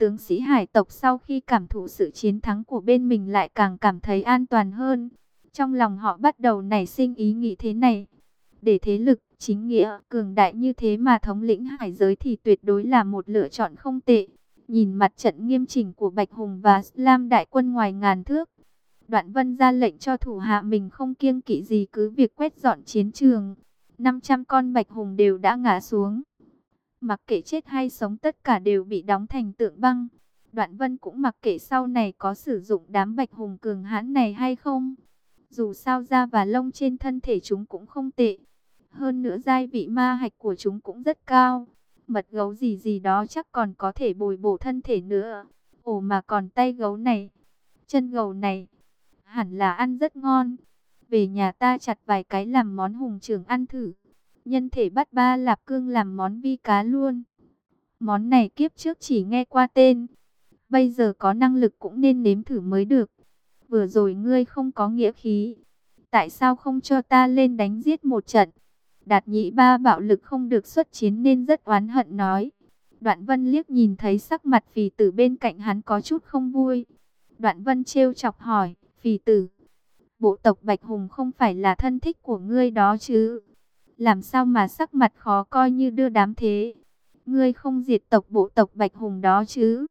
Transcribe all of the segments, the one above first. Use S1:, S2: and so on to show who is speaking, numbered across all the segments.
S1: Tướng sĩ hải tộc sau khi cảm thụ sự chiến thắng của bên mình lại càng cảm thấy an toàn hơn. Trong lòng họ bắt đầu nảy sinh ý nghĩ thế này. Để thế lực, chính nghĩa, cường đại như thế mà thống lĩnh hải giới thì tuyệt đối là một lựa chọn không tệ. Nhìn mặt trận nghiêm chỉnh của Bạch Hùng và Lam đại quân ngoài ngàn thước. Đoạn vân ra lệnh cho thủ hạ mình không kiêng kỵ gì cứ việc quét dọn chiến trường. 500 con Bạch Hùng đều đã ngã xuống. Mặc kệ chết hay sống tất cả đều bị đóng thành tượng băng. Đoạn vân cũng mặc kệ sau này có sử dụng đám Bạch Hùng cường hãn này hay không. Dù sao da và lông trên thân thể chúng cũng không tệ. Hơn nữa giai vị ma hạch của chúng cũng rất cao. Mật gấu gì gì đó chắc còn có thể bồi bổ thân thể nữa. Ồ mà còn tay gấu này, chân gấu này, hẳn là ăn rất ngon. Về nhà ta chặt vài cái làm món hùng trưởng ăn thử. Nhân thể bắt ba lạp cương làm món vi cá luôn. Món này kiếp trước chỉ nghe qua tên. Bây giờ có năng lực cũng nên nếm thử mới được. Vừa rồi ngươi không có nghĩa khí. Tại sao không cho ta lên đánh giết một trận? Đạt nhị ba bạo lực không được xuất chiến nên rất oán hận nói. Đoạn vân liếc nhìn thấy sắc mặt phì tử bên cạnh hắn có chút không vui. Đoạn vân trêu chọc hỏi, phì tử, bộ tộc Bạch Hùng không phải là thân thích của ngươi đó chứ? Làm sao mà sắc mặt khó coi như đưa đám thế? Ngươi không diệt tộc bộ tộc Bạch Hùng đó chứ?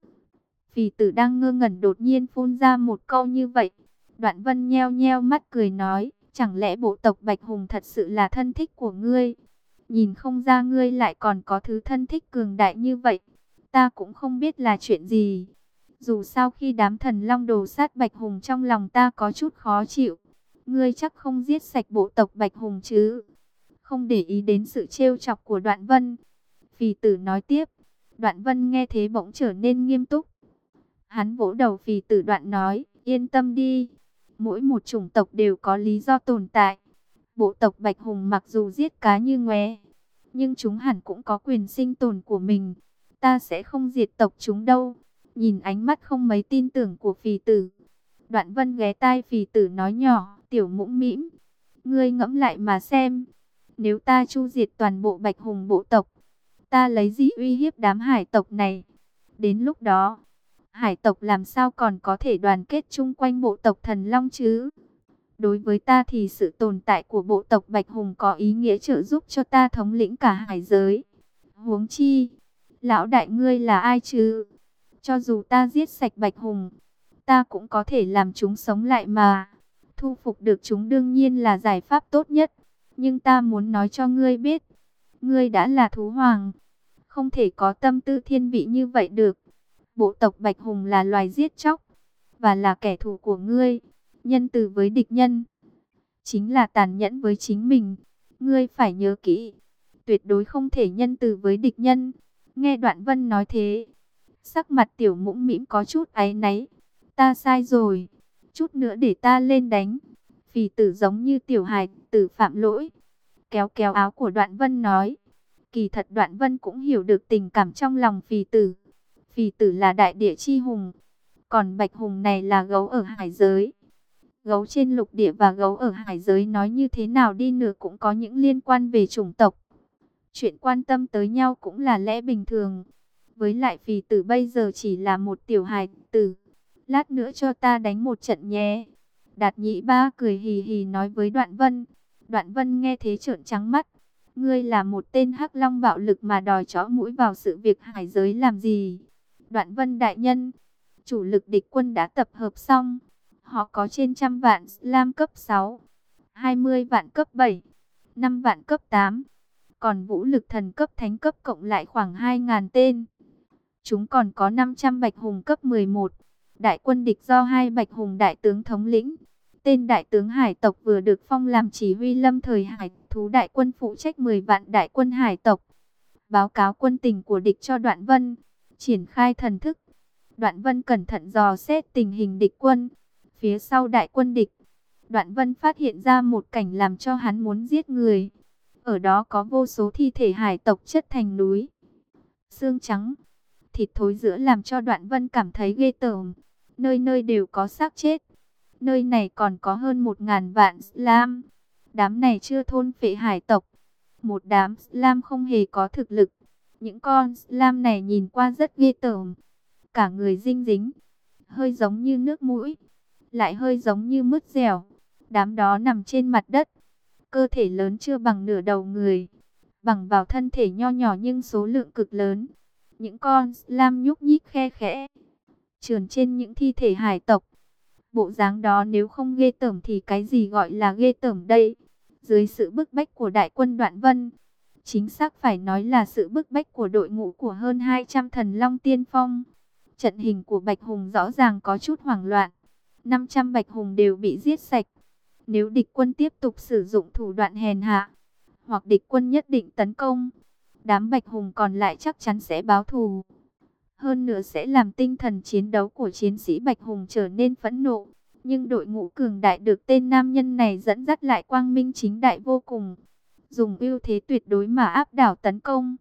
S1: Phì tử đang ngơ ngẩn đột nhiên phun ra một câu như vậy. Đoạn vân nheo nheo mắt cười nói, chẳng lẽ bộ tộc Bạch Hùng thật sự là thân thích của ngươi? Nhìn không ra ngươi lại còn có thứ thân thích cường đại như vậy. Ta cũng không biết là chuyện gì. Dù sao khi đám thần long đồ sát Bạch Hùng trong lòng ta có chút khó chịu. Ngươi chắc không giết sạch bộ tộc Bạch Hùng chứ? Không để ý đến sự trêu chọc của đoạn vân. Phì tử nói tiếp. Đoạn vân nghe thế bỗng trở nên nghiêm túc. Hắn vỗ đầu phì tử đoạn nói, yên tâm đi. Mỗi một chủng tộc đều có lý do tồn tại. Bộ tộc Bạch Hùng mặc dù giết cá như ngoé, nhưng chúng hẳn cũng có quyền sinh tồn của mình. Ta sẽ không diệt tộc chúng đâu. Nhìn ánh mắt không mấy tin tưởng của phì tử. Đoạn vân ghé tai phì tử nói nhỏ, tiểu mũm mĩm. Ngươi ngẫm lại mà xem. Nếu ta chu diệt toàn bộ Bạch Hùng bộ tộc, ta lấy gì uy hiếp đám hải tộc này? Đến lúc đó, hải tộc làm sao còn có thể đoàn kết chung quanh bộ tộc thần long chứ? Đối với ta thì sự tồn tại của bộ tộc Bạch Hùng có ý nghĩa trợ giúp cho ta thống lĩnh cả hải giới. Huống chi, lão đại ngươi là ai chứ? Cho dù ta giết sạch Bạch Hùng, ta cũng có thể làm chúng sống lại mà. Thu phục được chúng đương nhiên là giải pháp tốt nhất. Nhưng ta muốn nói cho ngươi biết, ngươi đã là thú hoàng. Không thể có tâm tư thiên vị như vậy được. Bộ tộc Bạch Hùng là loài giết chóc, và là kẻ thù của ngươi. Nhân từ với địch nhân, chính là tàn nhẫn với chính mình. Ngươi phải nhớ kỹ, tuyệt đối không thể nhân từ với địch nhân. Nghe Đoạn Vân nói thế, sắc mặt tiểu mũm mĩm có chút áy náy. Ta sai rồi, chút nữa để ta lên đánh. Phì tử giống như tiểu hài, tử phạm lỗi. Kéo kéo áo của Đoạn Vân nói. Kỳ thật Đoạn Vân cũng hiểu được tình cảm trong lòng phì tử. Phì tử là đại địa chi hùng. Còn bạch hùng này là gấu ở hải giới. Gấu trên lục địa và gấu ở hải giới nói như thế nào đi nữa cũng có những liên quan về chủng tộc. Chuyện quan tâm tới nhau cũng là lẽ bình thường. Với lại phì tử bây giờ chỉ là một tiểu hài, tử. Lát nữa cho ta đánh một trận nhé. Đạt nhị ba cười hì hì nói với Đoạn Vân. Đoạn Vân nghe thế trợn trắng mắt. Ngươi là một tên hắc long bạo lực mà đòi chó mũi vào sự việc hải giới làm gì? Đoạn Vân đại nhân, chủ lực địch quân đã tập hợp xong. Họ có trên trăm vạn Slam cấp 6, 20 vạn cấp 7, 5 vạn cấp 8. Còn vũ lực thần cấp thánh cấp cộng lại khoảng 2.000 tên. Chúng còn có 500 bạch hùng cấp 11. Đại quân địch do hai bạch hùng đại tướng thống lĩnh. Tên đại tướng hải tộc vừa được phong làm chỉ huy lâm thời hải thú đại quân phụ trách 10 vạn đại quân hải tộc. Báo cáo quân tình của địch cho đoạn vân. Triển khai thần thức. Đoạn vân cẩn thận dò xét tình hình địch quân. Phía sau đại quân địch. Đoạn vân phát hiện ra một cảnh làm cho hắn muốn giết người. Ở đó có vô số thi thể hải tộc chất thành núi. Xương trắng. Thịt thối giữa làm cho đoạn vân cảm thấy ghê tởm. Nơi nơi đều có xác chết Nơi này còn có hơn một ngàn vạn Slam. Đám này chưa thôn phệ hải tộc. Một đám Slam không hề có thực lực. Những con Slam này nhìn qua rất ghê tởm. cả người dinh dính, hơi giống như nước mũi, lại hơi giống như mứt dẻo. Đám đó nằm trên mặt đất, cơ thể lớn chưa bằng nửa đầu người, bằng vào thân thể nho nhỏ nhưng số lượng cực lớn. Những con slam nhúc nhích khe khẽ, trườn trên những thi thể hải tộc. Bộ dáng đó nếu không ghê tởm thì cái gì gọi là ghê tởm đây? Dưới sự bức bách của đại quân Đoạn Vân, chính xác phải nói là sự bức bách của đội ngũ của hơn 200 thần long tiên phong. Trận hình của Bạch Hùng rõ ràng có chút hoảng loạn. 500 Bạch Hùng đều bị giết sạch. Nếu địch quân tiếp tục sử dụng thủ đoạn hèn hạ, hoặc địch quân nhất định tấn công, đám Bạch Hùng còn lại chắc chắn sẽ báo thù. Hơn nữa sẽ làm tinh thần chiến đấu của chiến sĩ Bạch Hùng trở nên phẫn nộ. Nhưng đội ngũ cường đại được tên nam nhân này dẫn dắt lại quang minh chính đại vô cùng. Dùng ưu thế tuyệt đối mà áp đảo tấn công.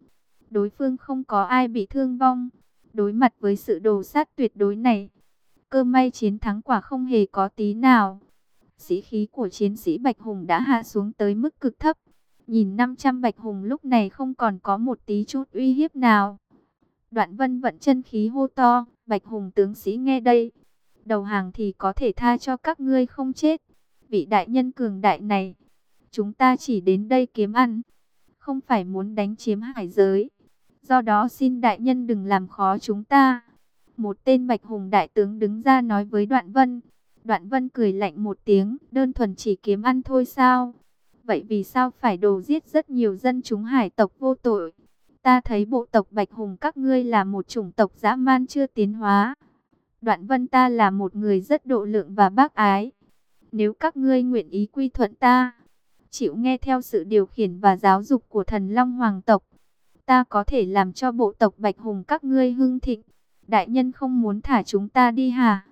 S1: Đối phương không có ai bị thương vong. Đối mặt với sự đồ sát tuyệt đối này. Cơ may chiến thắng quả không hề có tí nào. Sĩ khí của chiến sĩ Bạch Hùng đã hạ xuống tới mức cực thấp. Nhìn 500 Bạch Hùng lúc này không còn có một tí chút uy hiếp nào. Đoạn vân vận chân khí hô to, Bạch Hùng tướng sĩ nghe đây. Đầu hàng thì có thể tha cho các ngươi không chết. Vị đại nhân cường đại này, chúng ta chỉ đến đây kiếm ăn, không phải muốn đánh chiếm hải giới. Do đó xin đại nhân đừng làm khó chúng ta. Một tên Bạch Hùng đại tướng đứng ra nói với Đoạn Vân. Đoạn Vân cười lạnh một tiếng, đơn thuần chỉ kiếm ăn thôi sao? Vậy vì sao phải đồ giết rất nhiều dân chúng hải tộc vô tội? Ta thấy bộ tộc Bạch Hùng các ngươi là một chủng tộc dã man chưa tiến hóa. Đoạn vân ta là một người rất độ lượng và bác ái. Nếu các ngươi nguyện ý quy thuận ta, chịu nghe theo sự điều khiển và giáo dục của thần Long Hoàng tộc, ta có thể làm cho bộ tộc Bạch Hùng các ngươi hưng thịnh. Đại nhân không muốn thả chúng ta đi hả?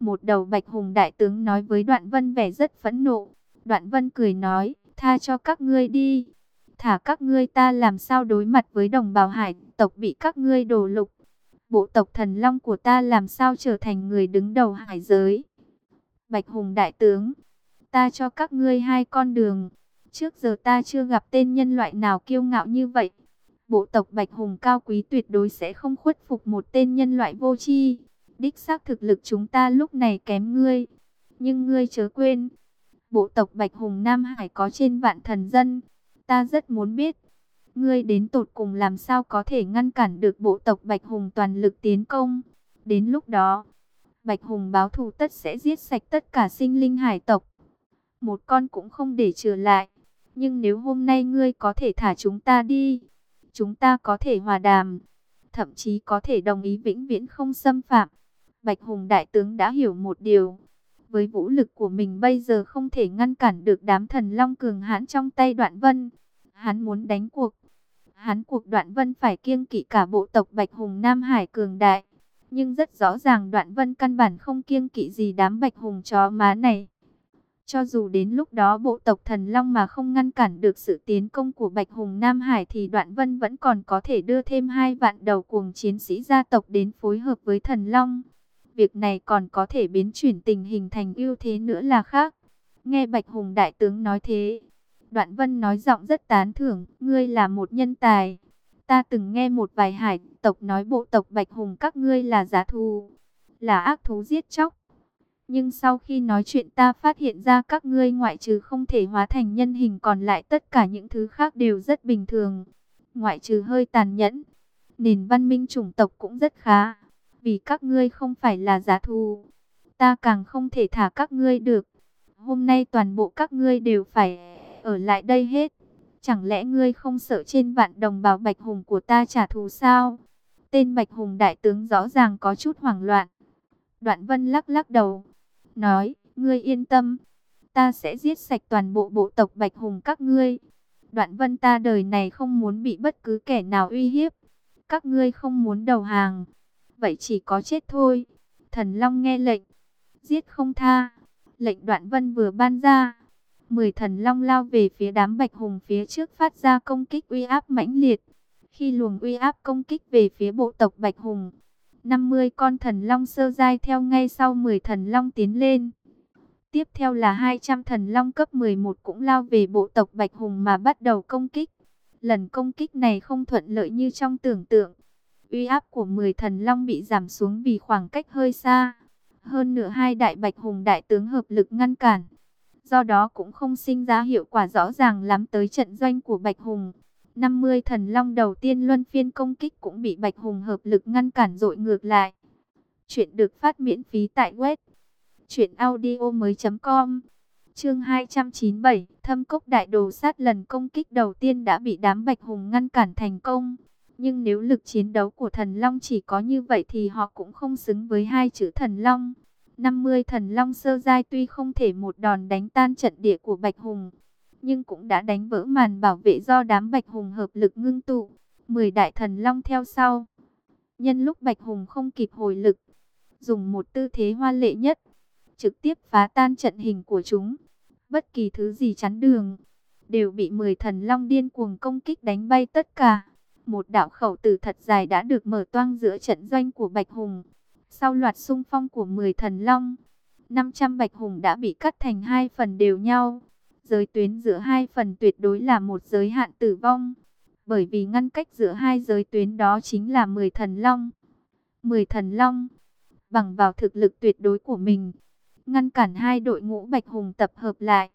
S1: Một đầu Bạch Hùng đại tướng nói với Đoạn Vân vẻ rất phẫn nộ. Đoạn Vân cười nói, tha cho các ngươi đi thả các ngươi ta làm sao đối mặt với đồng bào hải tộc bị các ngươi đổ lục. Bộ tộc thần long của ta làm sao trở thành người đứng đầu hải giới. Bạch Hùng đại tướng, ta cho các ngươi hai con đường. Trước giờ ta chưa gặp tên nhân loại nào kiêu ngạo như vậy. Bộ tộc Bạch Hùng cao quý tuyệt đối sẽ không khuất phục một tên nhân loại vô tri. Đích xác thực lực chúng ta lúc này kém ngươi. Nhưng ngươi chớ quên, bộ tộc Bạch Hùng Nam Hải có trên vạn thần dân. Ta rất muốn biết, ngươi đến tột cùng làm sao có thể ngăn cản được bộ tộc Bạch Hùng toàn lực tiến công. Đến lúc đó, Bạch Hùng báo thù tất sẽ giết sạch tất cả sinh linh hải tộc. Một con cũng không để trừ lại. Nhưng nếu hôm nay ngươi có thể thả chúng ta đi, chúng ta có thể hòa đàm, thậm chí có thể đồng ý vĩnh viễn không xâm phạm. Bạch Hùng Đại Tướng đã hiểu một điều, với vũ lực của mình bây giờ không thể ngăn cản được đám thần long cường hãn trong tay đoạn vân. Hắn muốn đánh cuộc. Hắn cuộc đoạn vân phải kiêng kỵ cả bộ tộc Bạch Hùng Nam Hải cường đại. Nhưng rất rõ ràng đoạn vân căn bản không kiêng kỵ gì đám Bạch Hùng chó má này. Cho dù đến lúc đó bộ tộc thần long mà không ngăn cản được sự tiến công của Bạch Hùng Nam Hải thì đoạn vân vẫn còn có thể đưa thêm hai vạn đầu cuồng chiến sĩ gia tộc đến phối hợp với thần long. Việc này còn có thể biến chuyển tình hình thành ưu thế nữa là khác. Nghe Bạch Hùng Đại Tướng nói thế. Đoạn Vân nói giọng rất tán thưởng. Ngươi là một nhân tài. Ta từng nghe một vài hải tộc nói bộ tộc Bạch Hùng các ngươi là giá thù. Là ác thú giết chóc. Nhưng sau khi nói chuyện ta phát hiện ra các ngươi ngoại trừ không thể hóa thành nhân hình còn lại tất cả những thứ khác đều rất bình thường. Ngoại trừ hơi tàn nhẫn. Nền văn minh chủng tộc cũng rất khá vì các ngươi không phải là giá thù. Ta càng không thể thả các ngươi được. Hôm nay toàn bộ các ngươi đều phải ở lại đây hết. Chẳng lẽ ngươi không sợ trên vạn đồng bào Bạch Hùng của ta trả thù sao? Tên Bạch Hùng đại tướng rõ ràng có chút hoảng loạn. Đoạn Vân lắc lắc đầu, nói, ngươi yên tâm, ta sẽ giết sạch toàn bộ bộ tộc Bạch Hùng các ngươi. Đoạn Vân ta đời này không muốn bị bất cứ kẻ nào uy hiếp. Các ngươi không muốn đầu hàng, vậy chỉ có chết thôi. Thần Long nghe lệnh, giết không tha. Lệnh đoạn vân vừa ban ra, mười thần Long lao về phía đám bạch hùng phía trước phát ra công kích uy áp mãnh liệt. Khi luồng uy áp công kích về phía bộ tộc bạch hùng, 50 con thần Long sơ giai theo ngay sau 10 thần Long tiến lên. Tiếp theo là 200 thần Long cấp 11 cũng lao về bộ tộc Bạch Hùng mà bắt đầu công kích. Lần công kích này không thuận lợi như trong tưởng tượng Uy áp của 10 thần long bị giảm xuống vì khoảng cách hơi xa. Hơn nữa hai đại bạch hùng đại tướng hợp lực ngăn cản. Do đó cũng không sinh ra hiệu quả rõ ràng lắm tới trận doanh của bạch hùng. 50 thần long đầu tiên luân phiên công kích cũng bị bạch hùng hợp lực ngăn cản dội ngược lại. Chuyện được phát miễn phí tại web truyệnaudiomoi.com. Chương 297, Thâm Cốc Đại Đồ Sát lần công kích đầu tiên đã bị đám Bạch Hùng ngăn cản thành công. Nhưng nếu lực chiến đấu của thần Long chỉ có như vậy thì họ cũng không xứng với hai chữ thần Long. 50 thần Long sơ giai tuy không thể một đòn đánh tan trận địa của Bạch Hùng, nhưng cũng đã đánh vỡ màn bảo vệ do đám Bạch Hùng hợp lực ngưng tụ. 10 đại thần Long theo sau. Nhân lúc Bạch Hùng không kịp hồi lực, dùng một tư thế hoa lệ nhất, trực tiếp phá tan trận hình của chúng. Bất kỳ thứ gì chắn đường, đều bị 10 thần long điên cuồng công kích đánh bay tất cả. Một đạo khẩu tử thật dài đã được mở toang giữa trận doanh của Bạch Hùng. Sau loạt xung phong của 10 thần long, 500 Bạch Hùng đã bị cắt thành hai phần đều nhau. Giới tuyến giữa hai phần tuyệt đối là một giới hạn tử vong. Bởi vì ngăn cách giữa hai giới tuyến đó chính là 10 thần long. 10 thần long, bằng vào thực lực tuyệt đối của mình, ngăn cản hai đội ngũ Bạch Hùng tập hợp lại.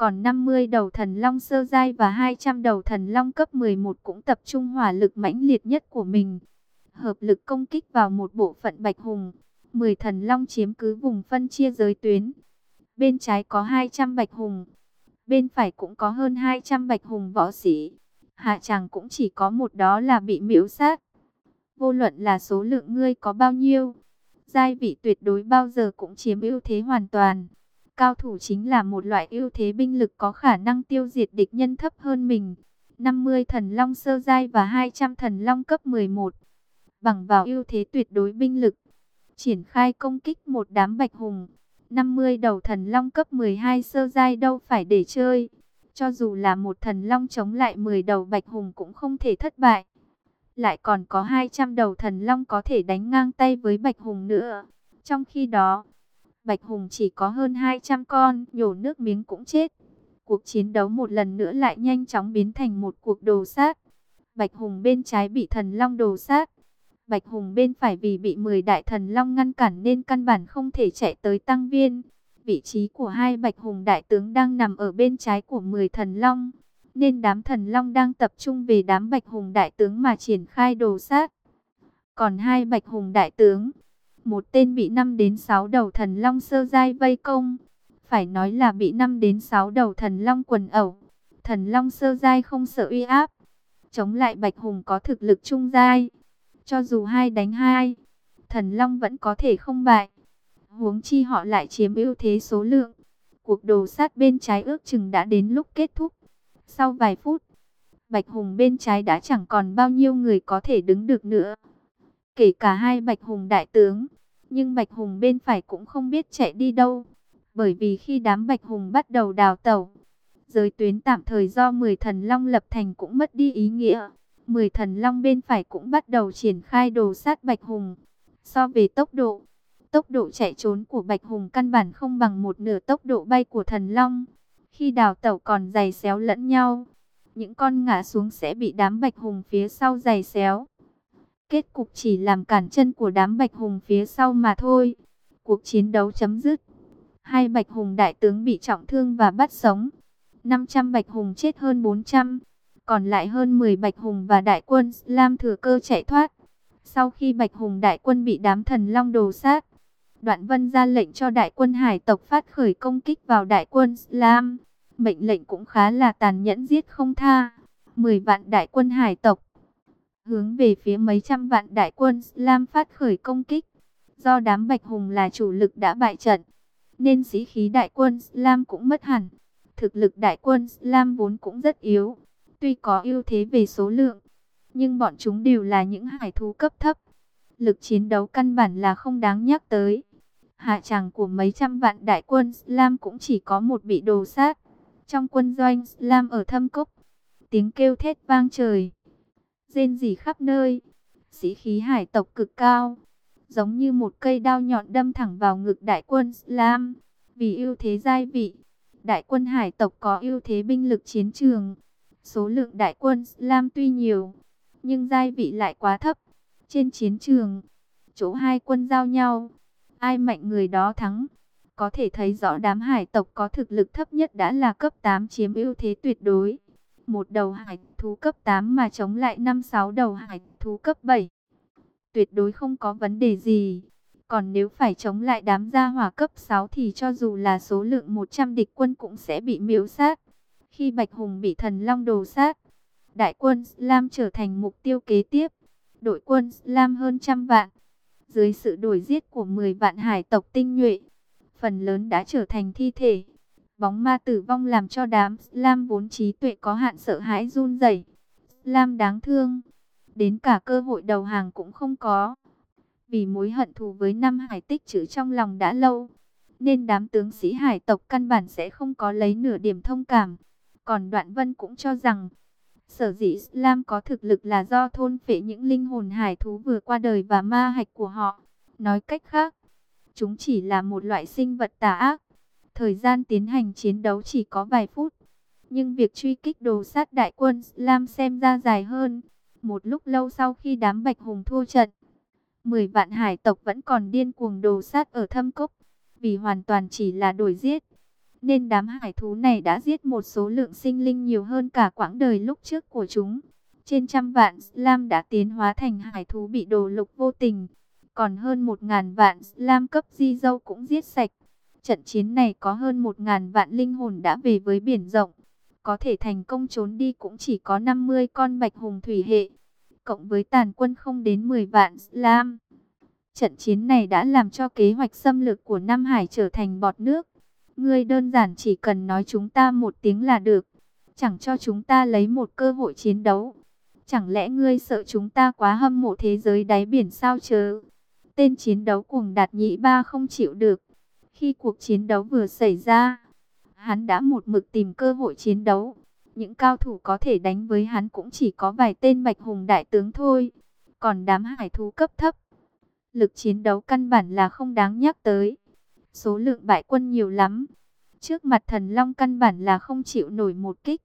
S1: Còn 50 đầu thần long sơ giai và 200 đầu thần long cấp 11 cũng tập trung hỏa lực mãnh liệt nhất của mình. Hợp lực công kích vào một bộ phận Bạch Hùng. 10 thần long chiếm cứ vùng phân chia giới tuyến. Bên trái có 200 Bạch Hùng. Bên phải cũng có hơn 200 Bạch Hùng võ sĩ. Hạ chàng cũng chỉ có một đó là bị miễu sát. Vô luận là số lượng ngươi có bao nhiêu, Giai vị tuyệt đối bao giờ cũng chiếm ưu thế hoàn toàn. Cao thủ chính là một loại ưu thế binh lực có khả năng tiêu diệt địch nhân thấp hơn mình. 50 thần long sơ giai và 200 thần long cấp 11. Bằng vào ưu thế tuyệt đối binh lực, triển khai công kích một đám bạch hùng. 50 đầu thần long cấp 12 sơ giai đâu phải để chơi. Cho dù là một thần long chống lại 10 đầu bạch hùng cũng không thể thất bại lại còn có 200 đầu thần long có thể đánh ngang tay với Bạch Hùng nữa. Trong khi đó, Bạch Hùng chỉ có hơn 200 con, nhổ nước miếng cũng chết. Cuộc chiến đấu một lần nữa lại nhanh chóng biến thành một cuộc đồ sát. Bạch Hùng bên trái bị thần long đồ sát. Bạch Hùng bên phải vì bị 10 đại thần long ngăn cản nên căn bản không thể chạy tới tăng viên. Vị trí của hai Bạch Hùng đại tướng đang nằm ở bên trái của 10 thần long nên đám thần long đang tập trung về đám bạch hùng đại tướng mà triển khai đồ sát. Còn hai bạch hùng đại tướng, một tên bị 5 đến 6 đầu thần long sơ giai vây công, phải nói là bị 5 đến 6 đầu thần long quần ẩu. Thần long sơ giai không sợ uy áp, chống lại bạch hùng có thực lực trung giai. Cho dù hai đánh hai, thần long vẫn có thể không bại. Huống chi họ lại chiếm ưu thế số lượng. Cuộc đồ sát bên trái ước chừng đã đến lúc kết thúc. Sau vài phút, Bạch Hùng bên trái đã chẳng còn bao nhiêu người có thể đứng được nữa. Kể cả hai Bạch Hùng đại tướng, nhưng Bạch Hùng bên phải cũng không biết chạy đi đâu. Bởi vì khi đám Bạch Hùng bắt đầu đào tẩu, giới tuyến tạm thời do 10 thần long lập thành cũng mất đi ý nghĩa. 10 thần long bên phải cũng bắt đầu triển khai đồ sát Bạch Hùng. So về tốc độ, tốc độ chạy trốn của Bạch Hùng căn bản không bằng một nửa tốc độ bay của thần long. Khi đào tẩu còn giày xéo lẫn nhau, những con ngã xuống sẽ bị đám bạch hùng phía sau giày xéo. Kết cục chỉ làm cản chân của đám bạch hùng phía sau mà thôi. Cuộc chiến đấu chấm dứt. Hai bạch hùng đại tướng bị trọng thương và bắt sống. 500 bạch hùng chết hơn 400. Còn lại hơn 10 bạch hùng và đại quân Lam thừa cơ chạy thoát. Sau khi bạch hùng đại quân bị đám thần long đồ sát, Đoạn Vân ra lệnh cho đại quân hải tộc phát khởi công kích vào đại quân Lam. Mệnh lệnh cũng khá là tàn nhẫn giết không tha. 10 vạn đại quân hải tộc hướng về phía mấy trăm vạn đại quân Lam phát khởi công kích. Do đám Bạch Hùng là chủ lực đã bại trận, nên sĩ khí đại quân Lam cũng mất hẳn. Thực lực đại quân Lam vốn cũng rất yếu, tuy có ưu thế về số lượng, nhưng bọn chúng đều là những hải thú cấp thấp. Lực chiến đấu căn bản là không đáng nhắc tới hạ tràng của mấy trăm vạn đại quân Lam cũng chỉ có một bị đồ sát. Trong quân doanh Lam ở thâm cốc, tiếng kêu thét vang trời, rên rỉ khắp nơi, sĩ khí hải tộc cực cao, giống như một cây đao nhọn đâm thẳng vào ngực đại quân Slam. Vì ưu thế giai vị, đại quân hải tộc có ưu thế binh lực chiến trường. Số lượng đại quân Slam tuy nhiều, nhưng giai vị lại quá thấp. Trên chiến trường, chỗ hai quân giao nhau, ai mạnh người đó thắng. Có thể thấy rõ đám hải tộc có thực lực thấp nhất đã là cấp 8 chiếm ưu thế tuyệt đối. Một đầu hải thú cấp 8 mà chống lại 5-6 đầu hải thú cấp 7. Tuyệt đối không có vấn đề gì. Còn nếu phải chống lại đám gia hỏa cấp 6 thì cho dù là số lượng 100 địch quân cũng sẽ bị miễu sát. Khi Bạch Hùng bị thần long đồ sát, đại quân Lam trở thành mục tiêu kế tiếp. Đội quân Lam hơn trăm vạn. Dưới sự đổi giết của 10 vạn hải tộc tinh nhuệ, phần lớn đã trở thành thi thể. Bóng ma tử vong làm cho đám Lam vốn trí tuệ có hạn sợ hãi run rẩy. Lam đáng thương, đến cả cơ hội đầu hàng cũng không có. Vì mối hận thù với năm hải tích trữ trong lòng đã lâu, nên đám tướng sĩ hải tộc căn bản sẽ không có lấy nửa điểm thông cảm. Còn Đoạn Vân cũng cho rằng, sở dĩ Lam có thực lực là do thôn phệ những linh hồn hải thú vừa qua đời và ma hạch của họ. Nói cách khác, chúng chỉ là một loại sinh vật tà ác. Thời gian tiến hành chiến đấu chỉ có vài phút. Nhưng việc truy kích đồ sát đại quân Lam xem ra dài hơn. Một lúc lâu sau khi đám bạch hùng thua trận, 10 vạn hải tộc vẫn còn điên cuồng đồ sát ở thâm cốc. Vì hoàn toàn chỉ là đổi giết. Nên đám hải thú này đã giết một số lượng sinh linh nhiều hơn cả quãng đời lúc trước của chúng. Trên trăm vạn Lam đã tiến hóa thành hải thú bị đồ lục vô tình. Còn hơn một ngàn vạn Lam cấp di dâu cũng giết sạch. Trận chiến này có hơn một ngàn vạn linh hồn đã về với biển rộng. Có thể thành công trốn đi cũng chỉ có 50 con bạch hùng thủy hệ. Cộng với tàn quân không đến 10 vạn Slam. Trận chiến này đã làm cho kế hoạch xâm lược của Nam Hải trở thành bọt nước. Ngươi đơn giản chỉ cần nói chúng ta một tiếng là được. Chẳng cho chúng ta lấy một cơ hội chiến đấu. Chẳng lẽ ngươi sợ chúng ta quá hâm mộ thế giới đáy biển sao chớ? Tên chiến đấu cuồng đạt nhị ba không chịu được. Khi cuộc chiến đấu vừa xảy ra, hắn đã một mực tìm cơ hội chiến đấu. Những cao thủ có thể đánh với hắn cũng chỉ có vài tên bạch hùng đại tướng thôi. Còn đám hải thú cấp thấp, lực chiến đấu căn bản là không đáng nhắc tới. Số lượng bại quân nhiều lắm. Trước mặt thần long căn bản là không chịu nổi một kích.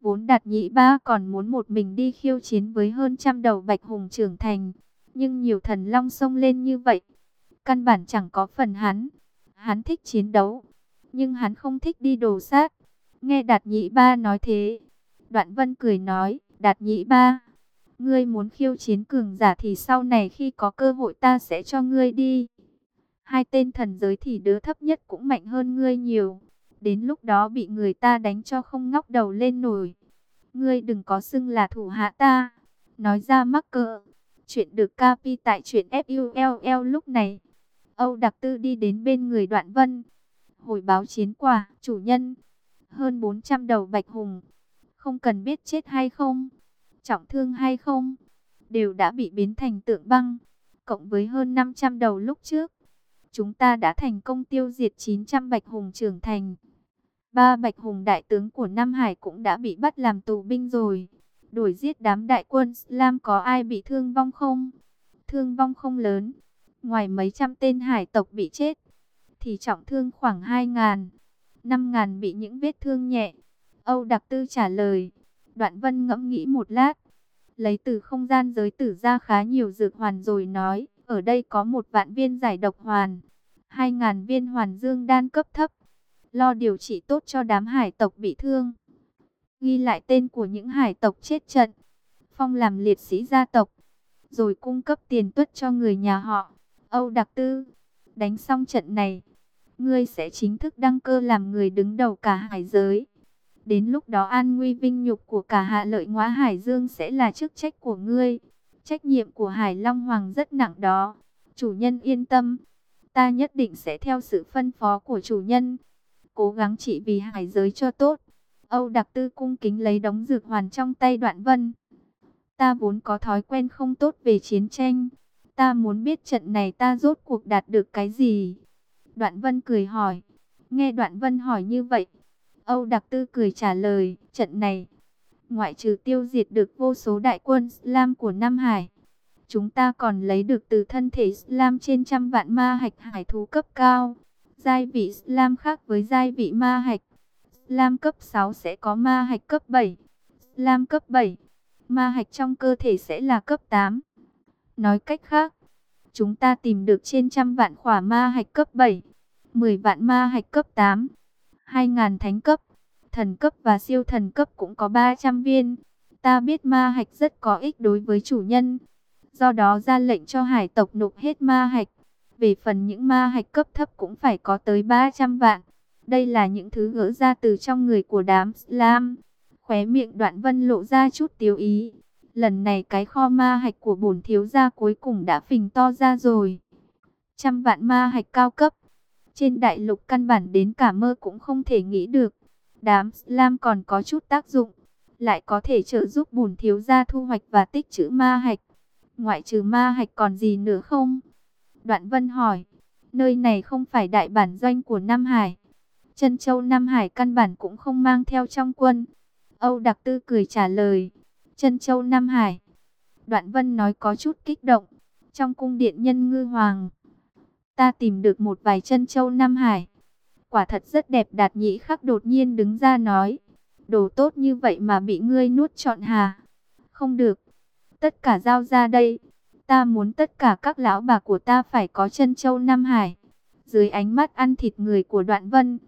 S1: Vốn đạt nhị ba còn muốn một mình đi khiêu chiến với hơn trăm đầu bạch hùng trưởng thành. Nhưng nhiều thần long xông lên như vậy. Căn bản chẳng có phần hắn. Hắn thích chiến đấu. Nhưng hắn không thích đi đồ sát. Nghe đạt nhị ba nói thế. Đoạn vân cười nói. Đạt nhị ba. Ngươi muốn khiêu chiến cường giả thì sau này khi có cơ hội ta sẽ cho ngươi đi. Hai tên thần giới thì đứa thấp nhất cũng mạnh hơn ngươi nhiều. Đến lúc đó bị người ta đánh cho không ngóc đầu lên nổi. Ngươi đừng có xưng là thủ hạ ta. Nói ra mắc cỡ. Chuyện được capi tại chuyện FULL lúc này. Âu Đặc Tư đi đến bên người Đoạn Vân. Hồi báo chiến quả, chủ nhân. Hơn 400 đầu bạch hùng. Không cần biết chết hay không. Trọng thương hay không. Đều đã bị biến thành tượng băng. Cộng với hơn 500 đầu lúc trước. Chúng ta đã thành công tiêu diệt 900 bạch hùng trưởng thành. Ba bạch hùng đại tướng của Nam Hải cũng đã bị bắt làm tù binh rồi. Đuổi giết đám đại quân Lam có ai bị thương vong không? Thương vong không lớn. Ngoài mấy trăm tên hải tộc bị chết, thì trọng thương khoảng 2 ngàn. 5 ngàn bị những vết thương nhẹ. Âu Đặc Tư trả lời. Đoạn Vân ngẫm nghĩ một lát. Lấy từ không gian giới tử ra khá nhiều dược hoàn rồi nói. Ở đây có một vạn viên giải độc hoàn. 2 ngàn viên hoàn dương đan cấp thấp. Lo điều trị tốt cho đám hải tộc bị thương ghi lại tên của những hải tộc chết trận, phong làm liệt sĩ gia tộc, rồi cung cấp tiền tuất cho người nhà họ. Âu Đặc Tư, đánh xong trận này, ngươi sẽ chính thức đăng cơ làm người đứng đầu cả hải giới. Đến lúc đó an nguy vinh nhục của cả hạ lợi ngõa hải dương sẽ là chức trách của ngươi. Trách nhiệm của Hải Long Hoàng rất nặng đó. Chủ nhân yên tâm, ta nhất định sẽ theo sự phân phó của chủ nhân. Cố gắng trị vì hải giới cho tốt. Âu Đặc Tư cung kính lấy đống dược hoàn trong tay Đoạn Vân. Ta vốn có thói quen không tốt về chiến tranh. Ta muốn biết trận này ta rốt cuộc đạt được cái gì? Đoạn Vân cười hỏi. Nghe Đoạn Vân hỏi như vậy. Âu Đặc Tư cười trả lời. Trận này, ngoại trừ tiêu diệt được vô số đại quân Islam của Nam Hải. Chúng ta còn lấy được từ thân thể Islam trên trăm vạn ma hạch hải thú cấp cao. Giai vị Islam khác với giai vị ma hạch. Slam cấp 6 sẽ có ma hạch cấp 7. Slam cấp 7, ma hạch trong cơ thể sẽ là cấp 8. Nói cách khác, chúng ta tìm được trên trăm vạn khỏa ma hạch cấp 7, 10 vạn ma hạch cấp 8, 2.000 thánh cấp, thần cấp và siêu thần cấp cũng có 300 viên. Ta biết ma hạch rất có ích đối với chủ nhân, do đó ra lệnh cho hải tộc nộp hết ma hạch. Về phần những ma hạch cấp thấp cũng phải có tới 300 vạn. Đây là những thứ gỡ ra từ trong người của đám Slam. Khóe miệng đoạn vân lộ ra chút tiêu ý. Lần này cái kho ma hạch của bổn thiếu gia cuối cùng đã phình to ra rồi. Trăm vạn ma hạch cao cấp. Trên đại lục căn bản đến cả mơ cũng không thể nghĩ được. Đám Slam còn có chút tác dụng. Lại có thể trợ giúp bổn thiếu gia thu hoạch và tích trữ ma hạch. Ngoại trừ ma hạch còn gì nữa không? Đoạn Vân hỏi, nơi này không phải đại bản doanh của Nam Hải. Trân Châu Nam Hải căn bản cũng không mang theo trong quân. Âu Đặc Tư cười trả lời, Trân Châu Nam Hải. Đoạn Vân nói có chút kích động, trong cung điện nhân ngư hoàng. Ta tìm được một vài Trân Châu Nam Hải. Quả thật rất đẹp đạt nhĩ khắc đột nhiên đứng ra nói. Đồ tốt như vậy mà bị ngươi nuốt trọn hà. Không được. Tất cả giao ra đây. Ta muốn tất cả các lão bà của ta phải có chân châu Nam Hải. Dưới ánh mắt ăn thịt người của đoạn vân.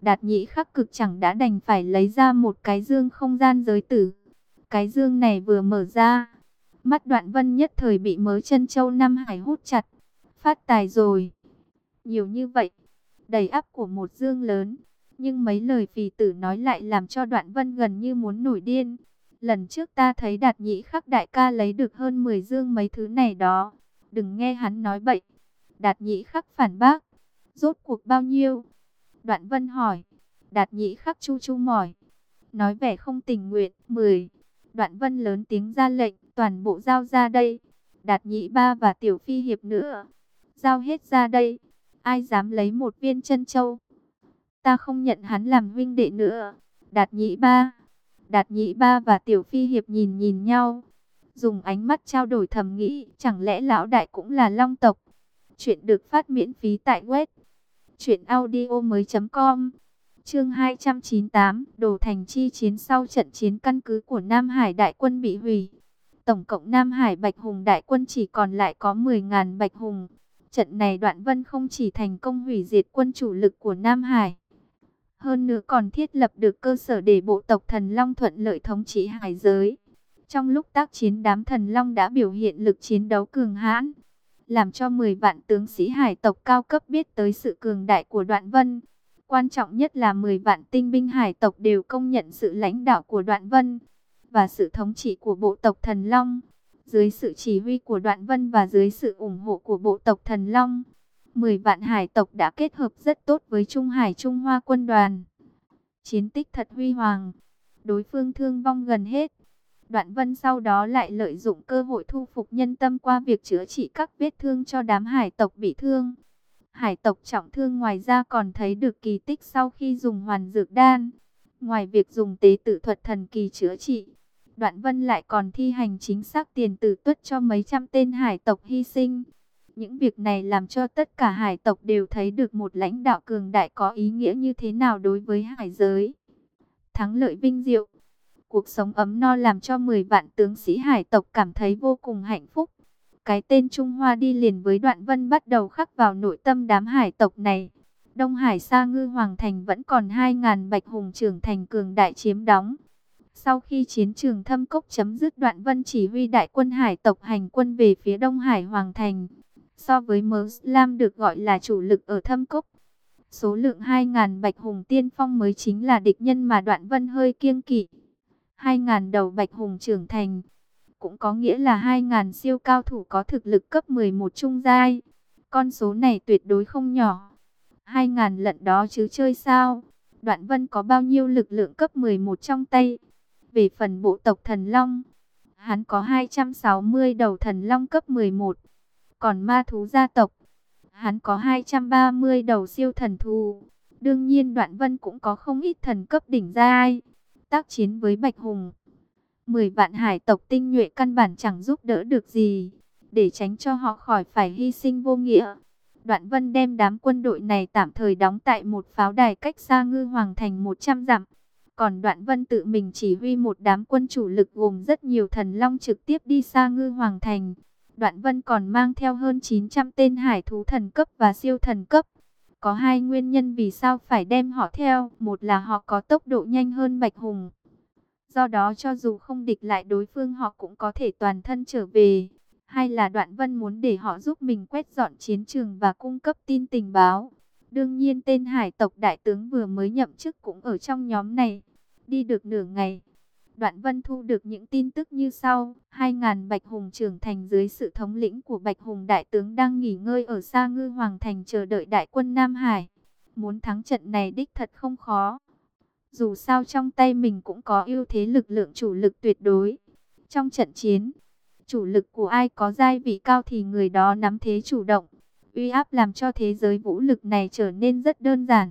S1: Đạt nhĩ khắc cực chẳng đã đành phải lấy ra một cái dương không gian giới tử. Cái dương này vừa mở ra. Mắt đoạn vân nhất thời bị mớ chân châu Nam Hải hút chặt. Phát tài rồi. Nhiều như vậy. Đầy áp của một dương lớn. Nhưng mấy lời phì tử nói lại làm cho đoạn vân gần như muốn nổi điên. Lần trước ta thấy đạt nhĩ khắc đại ca lấy được hơn 10 dương mấy thứ này đó. Đừng nghe hắn nói bậy. Đạt nhĩ khắc phản bác. Rốt cuộc bao nhiêu? Đoạn vân hỏi. Đạt nhĩ khắc chu chu mỏi. Nói vẻ không tình nguyện. 10. Đoạn vân lớn tiếng ra lệnh. Toàn bộ giao ra đây. Đạt nhị ba và tiểu phi hiệp nữa. Giao hết ra đây. Ai dám lấy một viên chân châu? Ta không nhận hắn làm huynh đệ nữa. Đạt nhị ba Đạt nhị ba và tiểu phi hiệp nhìn nhìn nhau. Dùng ánh mắt trao đổi thầm nghĩ, chẳng lẽ lão đại cũng là long tộc. Chuyện được phát miễn phí tại web. Chuyện audio mới com. Chương 298, Đồ Thành chi chiến sau trận chiến căn cứ của Nam Hải đại quân bị hủy. Tổng cộng Nam Hải Bạch Hùng đại quân chỉ còn lại có 10.000 Bạch Hùng. Trận này Đoạn Vân không chỉ thành công hủy diệt quân chủ lực của Nam Hải, hơn nữa còn thiết lập được cơ sở để bộ tộc thần Long thuận lợi thống trị hải giới. Trong lúc tác chiến đám thần Long đã biểu hiện lực chiến đấu cường hãn, làm cho 10 vạn tướng sĩ hải tộc cao cấp biết tới sự cường đại của Đoạn Vân. Quan trọng nhất là 10 vạn tinh binh hải tộc đều công nhận sự lãnh đạo của Đoạn Vân và sự thống trị của bộ tộc thần Long. Dưới sự chỉ huy của Đoạn Vân và dưới sự ủng hộ của bộ tộc thần Long, 10 vạn hải tộc đã kết hợp rất tốt với Trung Hải Trung Hoa quân đoàn. Chiến tích thật huy hoàng, đối phương thương vong gần hết. Đoạn vân sau đó lại lợi dụng cơ hội thu phục nhân tâm qua việc chữa trị các vết thương cho đám hải tộc bị thương. Hải tộc trọng thương ngoài ra còn thấy được kỳ tích sau khi dùng hoàn dược đan. Ngoài việc dùng tế tự thuật thần kỳ chữa trị, Đoạn Vân lại còn thi hành chính xác tiền tử tuất cho mấy trăm tên hải tộc hy sinh. Những việc này làm cho tất cả hải tộc đều thấy được một lãnh đạo cường đại có ý nghĩa như thế nào đối với hải giới. Thắng lợi vinh diệu, cuộc sống ấm no làm cho 10 vạn tướng sĩ hải tộc cảm thấy vô cùng hạnh phúc. Cái tên Trung Hoa đi liền với đoạn vân bắt đầu khắc vào nội tâm đám hải tộc này. Đông Hải Sa Ngư Hoàng Thành vẫn còn 2.000 bạch hùng trưởng thành cường đại chiếm đóng. Sau khi chiến trường thâm cốc chấm dứt đoạn vân chỉ huy đại quân hải tộc hành quân về phía Đông Hải Hoàng Thành. So với mớ Lam được gọi là chủ lực ở thâm cốc, số lượng 2.000 bạch hùng tiên phong mới chính là địch nhân mà đoạn vân hơi kiêng kỵ. 2.000 đầu bạch hùng trưởng thành, cũng có nghĩa là 2.000 siêu cao thủ có thực lực cấp 11 trung giai. Con số này tuyệt đối không nhỏ. 2.000 lận đó chứ chơi sao? Đoạn vân có bao nhiêu lực lượng cấp 11 trong tay? Về phần bộ tộc thần long, hắn có 260 đầu thần long cấp 11. Còn ma thú gia tộc, hắn có 230 đầu siêu thần thù. Đương nhiên Đoạn Vân cũng có không ít thần cấp đỉnh giai. Tác chiến với Bạch Hùng, 10 vạn hải tộc tinh nhuệ căn bản chẳng giúp đỡ được gì, để tránh cho họ khỏi phải hy sinh vô nghĩa. Đoạn Vân đem đám quân đội này tạm thời đóng tại một pháo đài cách xa Ngư Hoàng thành 100 dặm. Còn Đoạn Vân tự mình chỉ huy một đám quân chủ lực gồm rất nhiều thần long trực tiếp đi xa Ngư Hoàng thành Đoạn Vân còn mang theo hơn 900 tên hải thú thần cấp và siêu thần cấp. Có hai nguyên nhân vì sao phải đem họ theo. Một là họ có tốc độ nhanh hơn Bạch Hùng. Do đó cho dù không địch lại đối phương họ cũng có thể toàn thân trở về. hay là Đoạn Vân muốn để họ giúp mình quét dọn chiến trường và cung cấp tin tình báo. Đương nhiên tên hải tộc đại tướng vừa mới nhậm chức cũng ở trong nhóm này. Đi được nửa ngày, Đoạn Vân thu được những tin tức như sau. 2.000 Bạch Hùng trưởng thành dưới sự thống lĩnh của Bạch Hùng đại tướng đang nghỉ ngơi ở xa ngư Hoàng Thành chờ đợi đại quân Nam Hải. Muốn thắng trận này đích thật không khó. Dù sao trong tay mình cũng có ưu thế lực lượng chủ lực tuyệt đối. Trong trận chiến, chủ lực của ai có giai vị cao thì người đó nắm thế chủ động. Uy áp làm cho thế giới vũ lực này trở nên rất đơn giản.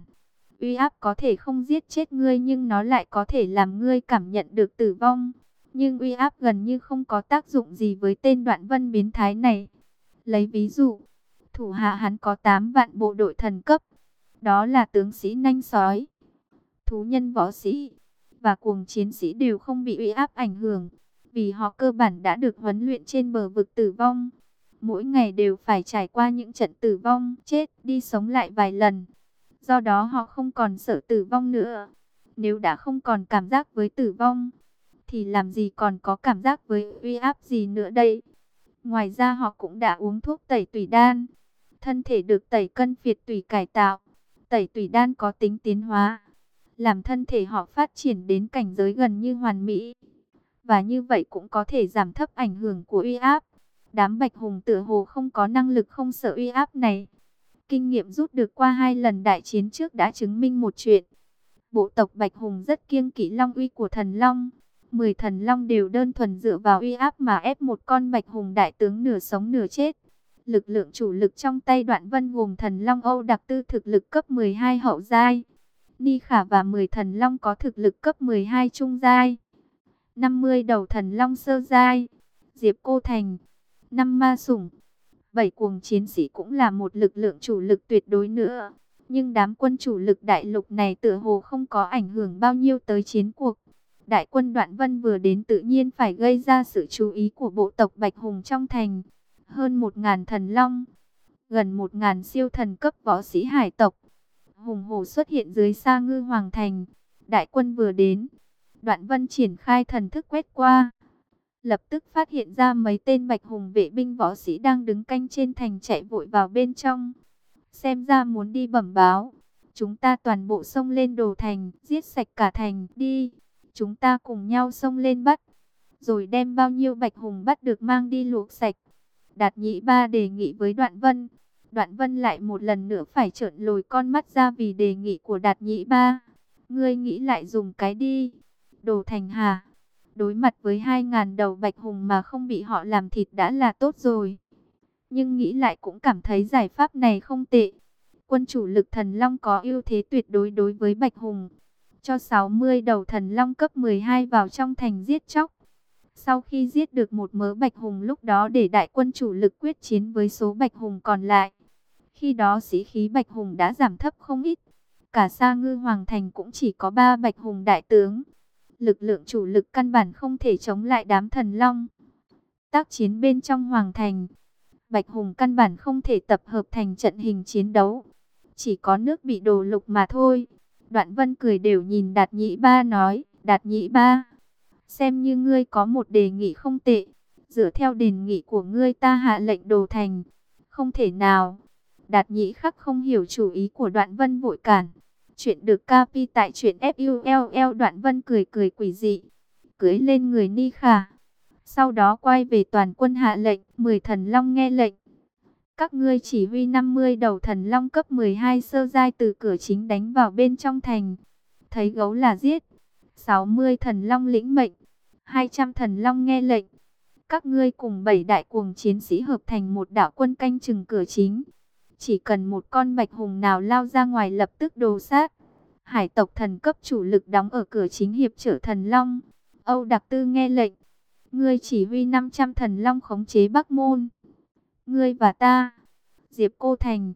S1: Uy áp có thể không giết chết ngươi nhưng nó lại có thể làm ngươi cảm nhận được tử vong. Nhưng uy áp gần như không có tác dụng gì với tên đoạn vân biến thái này. Lấy ví dụ, thủ hạ hắn có 8 vạn bộ đội thần cấp. Đó là tướng sĩ nanh sói, thú nhân võ sĩ và cuồng chiến sĩ đều không bị uy áp ảnh hưởng. Vì họ cơ bản đã được huấn luyện trên bờ vực tử vong. Mỗi ngày đều phải trải qua những trận tử vong, chết, đi sống lại vài lần. Do đó họ không còn sợ tử vong nữa. Nếu đã không còn cảm giác với tử vong, thì làm gì còn có cảm giác với uy áp gì nữa đây? Ngoài ra họ cũng đã uống thuốc tẩy tủy đan. Thân thể được tẩy cân phiệt tủy cải tạo. Tẩy tủy đan có tính tiến hóa. Làm thân thể họ phát triển đến cảnh giới gần như hoàn mỹ. Và như vậy cũng có thể giảm thấp ảnh hưởng của uy áp. Đám bạch hùng tựa hồ không có năng lực không sợ uy áp này. Kinh nghiệm rút được qua hai lần đại chiến trước đã chứng minh một chuyện. Bộ tộc Bạch Hùng rất kiêng kỵ long uy của thần long. Mười thần long đều đơn thuần dựa vào uy áp mà ép một con Bạch Hùng đại tướng nửa sống nửa chết. Lực lượng chủ lực trong tay đoạn vân gồm thần long Âu đặc tư thực lực cấp 12 hậu giai. Ni Khả và 10 thần long có thực lực cấp 12 trung giai. 50 đầu thần long sơ giai. Diệp Cô Thành. năm ma sủng bảy cuồng chiến sĩ cũng là một lực lượng chủ lực tuyệt đối nữa. Nhưng đám quân chủ lực đại lục này tựa hồ không có ảnh hưởng bao nhiêu tới chiến cuộc. Đại quân Đoạn Vân vừa đến tự nhiên phải gây ra sự chú ý của bộ tộc Bạch Hùng trong thành. Hơn một ngàn thần long, gần một ngàn siêu thần cấp võ sĩ hải tộc. Hùng hồ xuất hiện dưới xa ngư hoàng thành. Đại quân vừa đến. Đoạn Vân triển khai thần thức quét qua lập tức phát hiện ra mấy tên bạch hùng vệ binh võ sĩ đang đứng canh trên thành chạy vội vào bên trong. Xem ra muốn đi bẩm báo. Chúng ta toàn bộ xông lên đồ thành, giết sạch cả thành, đi. Chúng ta cùng nhau xông lên bắt. Rồi đem bao nhiêu bạch hùng bắt được mang đi luộc sạch. Đạt nhị ba đề nghị với đoạn vân. Đoạn vân lại một lần nữa phải trợn lồi con mắt ra vì đề nghị của đạt nhị ba. Ngươi nghĩ lại dùng cái đi. Đồ thành hà, Đối mặt với hai ngàn đầu bạch hùng mà không bị họ làm thịt đã là tốt rồi. Nhưng nghĩ lại cũng cảm thấy giải pháp này không tệ. Quân chủ lực thần long có ưu thế tuyệt đối đối với bạch hùng. Cho 60 đầu thần long cấp 12 vào trong thành giết chóc. Sau khi giết được một mớ bạch hùng lúc đó để đại quân chủ lực quyết chiến với số bạch hùng còn lại. Khi đó sĩ khí bạch hùng đã giảm thấp không ít. Cả sa ngư hoàng thành cũng chỉ có 3 bạch hùng đại tướng lực lượng chủ lực căn bản không thể chống lại đám thần long. Tác chiến bên trong hoàng thành, Bạch Hùng căn bản không thể tập hợp thành trận hình chiến đấu. Chỉ có nước bị đổ lục mà thôi. Đoạn vân cười đều nhìn Đạt Nhĩ Ba nói, Đạt Nhĩ Ba, xem như ngươi có một đề nghị không tệ. Dựa theo đề nghị của ngươi ta hạ lệnh đồ thành. Không thể nào. Đạt Nhĩ khắc không hiểu chủ ý của đoạn vân vội cản. Chuyện được capi tại chuyện FULL đoạn vân cười cười quỷ dị. Cưới lên người Ni Khả. Sau đó quay về toàn quân hạ lệnh. Mười thần long nghe lệnh. Các ngươi chỉ huy 50 đầu thần long cấp 12 sơ giai từ cửa chính đánh vào bên trong thành. Thấy gấu là giết. 60 thần long lĩnh mệnh. 200 thần long nghe lệnh. Các ngươi cùng bảy đại cuồng chiến sĩ hợp thành một đạo quân canh chừng cửa chính. Chỉ cần một con bạch hùng nào lao ra ngoài lập tức đồ sát. Hải tộc thần cấp chủ lực đóng ở cửa chính hiệp trở thần long. Âu Đặc Tư nghe lệnh. Ngươi chỉ huy 500 thần long khống chế Bắc Môn. Ngươi và ta. Diệp Cô Thành.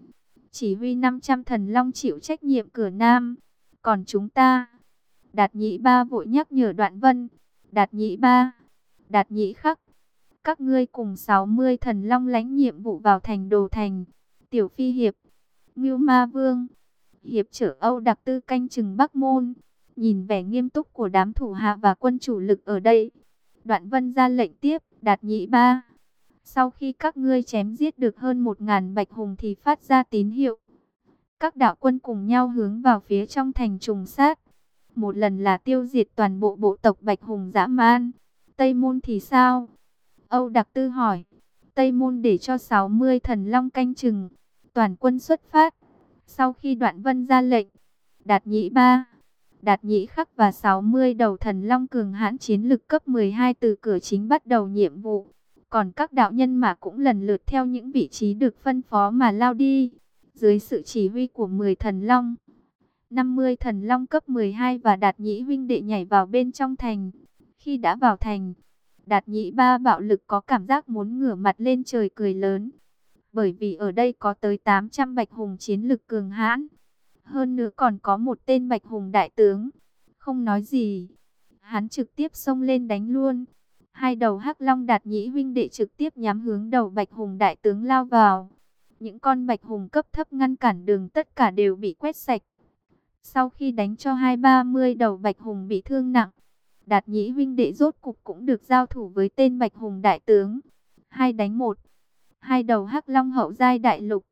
S1: Chỉ huy 500 thần long chịu trách nhiệm cửa Nam. Còn chúng ta. Đạt nhị ba vội nhắc nhở đoạn vân. Đạt nhị ba. Đạt nhị khắc. Các ngươi cùng 60 thần long lãnh nhiệm vụ vào thành đồ thành. Tiểu Phi Hiệp, Ngưu Ma Vương, Hiệp trở Âu đặc tư canh chừng Bắc Môn. Nhìn vẻ nghiêm túc của đám thủ hạ và quân chủ lực ở đây. Đoạn vân ra lệnh tiếp, đạt nhị ba. Sau khi các ngươi chém giết được hơn một ngàn bạch hùng thì phát ra tín hiệu. Các đạo quân cùng nhau hướng vào phía trong thành trùng sát. Một lần là tiêu diệt toàn bộ bộ tộc bạch hùng dã man. Tây môn thì sao? Âu Đặc Tư hỏi. Tây môn để cho 60 thần long canh chừng. Toàn quân xuất phát. Sau khi đoạn vân ra lệnh. Đạt nhị ba. Đạt nhị khắc và 60 đầu thần long cường hãn chiến lực cấp 12 từ cửa chính bắt đầu nhiệm vụ. Còn các đạo nhân mà cũng lần lượt theo những vị trí được phân phó mà lao đi. Dưới sự chỉ huy của 10 thần long. 50 thần long cấp 12 và đạt nhĩ huynh đệ nhảy vào bên trong thành. Khi đã vào thành, đạt nhĩ ba bạo lực có cảm giác muốn ngửa mặt lên trời cười lớn. Bởi vì ở đây có tới 800 bạch hùng chiến lực cường hãn. Hơn nữa còn có một tên bạch hùng đại tướng. Không nói gì. Hắn trực tiếp xông lên đánh luôn. Hai đầu hắc long đạt nhĩ huynh đệ trực tiếp nhắm hướng đầu bạch hùng đại tướng lao vào. Những con bạch hùng cấp thấp ngăn cản đường tất cả đều bị quét sạch. Sau khi đánh cho hai ba mươi đầu bạch hùng bị thương nặng, đạt nhĩ huynh đệ rốt cục cũng được giao thủ với tên bạch hùng đại tướng. Hai đánh một, hai đầu hắc long hậu giai đại lục,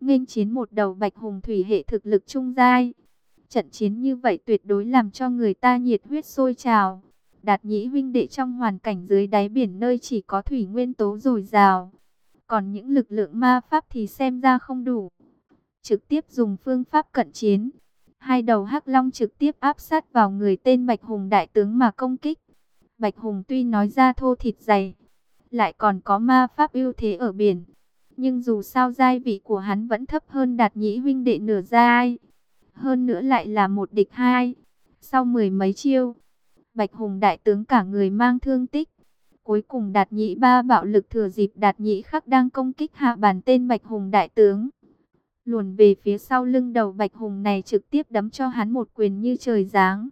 S1: nghênh chiến một đầu bạch hùng thủy hệ thực lực trung giai. Trận chiến như vậy tuyệt đối làm cho người ta nhiệt huyết sôi trào. Đạt nhĩ huynh đệ trong hoàn cảnh dưới đáy biển nơi chỉ có thủy nguyên tố dồi dào. Còn những lực lượng ma pháp thì xem ra không đủ. Trực tiếp dùng phương pháp cận chiến. Hai đầu hắc long trực tiếp áp sát vào người tên Bạch Hùng đại tướng mà công kích. Bạch Hùng tuy nói ra thô thịt dày, lại còn có ma pháp ưu thế ở biển. Nhưng dù sao giai vị của hắn vẫn thấp hơn đạt nhĩ huynh đệ nửa giai. Hơn nữa lại là một địch hai. Sau mười mấy chiêu, Bạch Hùng đại tướng cả người mang thương tích. Cuối cùng đạt nhĩ ba bạo lực thừa dịp đạt nhĩ khắc đang công kích hạ bàn tên Bạch Hùng đại tướng. Luồn về phía sau lưng đầu Bạch Hùng này trực tiếp đấm cho hắn một quyền như trời giáng.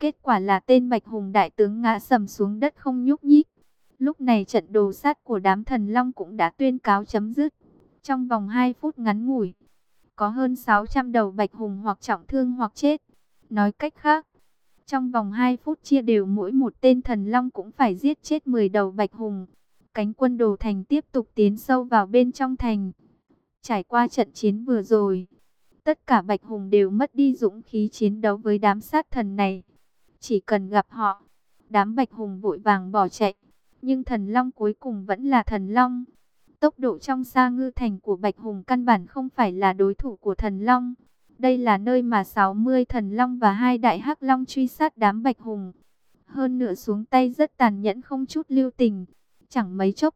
S1: Kết quả là tên Bạch Hùng đại tướng ngã sầm xuống đất không nhúc nhích. Lúc này trận đồ sát của đám thần long cũng đã tuyên cáo chấm dứt. Trong vòng 2 phút ngắn ngủi, có hơn 600 đầu Bạch Hùng hoặc trọng thương hoặc chết. Nói cách khác, trong vòng 2 phút chia đều mỗi một tên thần long cũng phải giết chết 10 đầu bạch hùng. Cánh quân đồ thành tiếp tục tiến sâu vào bên trong thành. Trải qua trận chiến vừa rồi, tất cả bạch hùng đều mất đi dũng khí chiến đấu với đám sát thần này. Chỉ cần gặp họ, đám bạch hùng vội vàng bỏ chạy. Nhưng thần long cuối cùng vẫn là thần long. Tốc độ trong xa ngư thành của bạch hùng căn bản không phải là đối thủ của thần long. Đây là nơi mà 60 thần long và hai đại hắc long truy sát đám bạch hùng. Hơn nữa xuống tay rất tàn nhẫn không chút lưu tình. Chẳng mấy chốc,